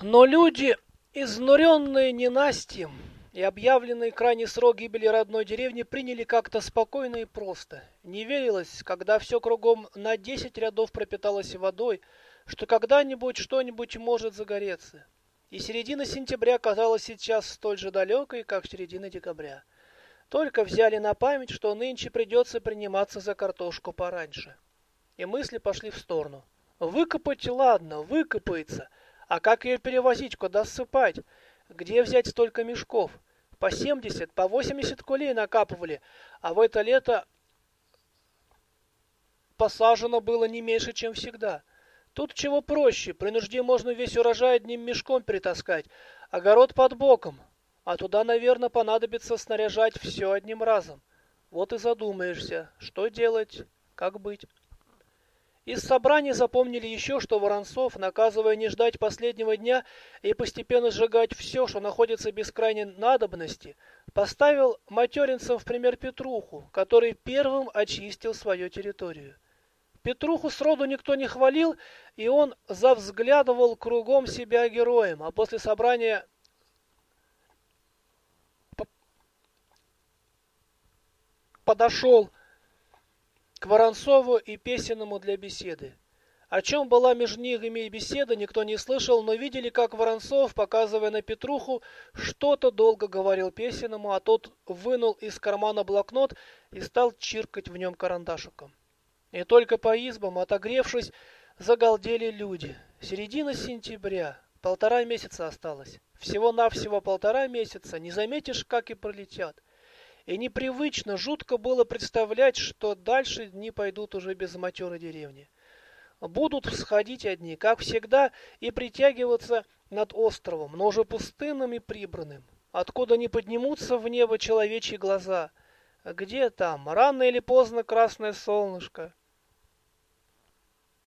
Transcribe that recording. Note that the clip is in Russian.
Но люди, изнуренные ненастьем и объявленные крайний срок гибели родной деревни, приняли как-то спокойно и просто. Не верилось, когда все кругом на десять рядов пропиталось водой, что когда-нибудь что-нибудь может загореться. И середина сентября казалась сейчас столь же далекой, как середина декабря. Только взяли на память, что нынче придется приниматься за картошку пораньше. И мысли пошли в сторону. Выкопать, ладно, выкопается. А как ее перевозить, куда ссыпать? Где взять столько мешков? По 70, по 80 кулей накапывали, а в это лето посажено было не меньше, чем всегда. Тут чего проще, при нужде можно весь урожай одним мешком перетаскать, огород под боком, а туда, наверное, понадобится снаряжать все одним разом. Вот и задумаешься, что делать, как быть. Из собраний запомнили еще, что Воронцов, наказывая не ждать последнего дня и постепенно сжигать все, что находится без крайней надобности, поставил материнцам в пример Петруху, который первым очистил свою территорию. Петруху сроду никто не хвалил, и он завзглядывал кругом себя героем, а после собрания подошел к Воронцову и Песенному для беседы. О чем была между ними беседа, никто не слышал, но видели, как Воронцов, показывая на Петруху, что-то долго говорил Песенному, а тот вынул из кармана блокнот и стал чиркать в нем карандашиком. И только по избам, отогревшись, загалдели люди. Середина сентября, полтора месяца осталось. Всего-навсего полтора месяца, не заметишь, как и пролетят. И непривычно, жутко было представлять, что дальше дни пойдут уже без матерой деревни. Будут всходить одни, как всегда, и притягиваться над островом, но уже пустынным и прибранным, откуда не поднимутся в небо человечьи глаза. Где там? Рано или поздно красное солнышко.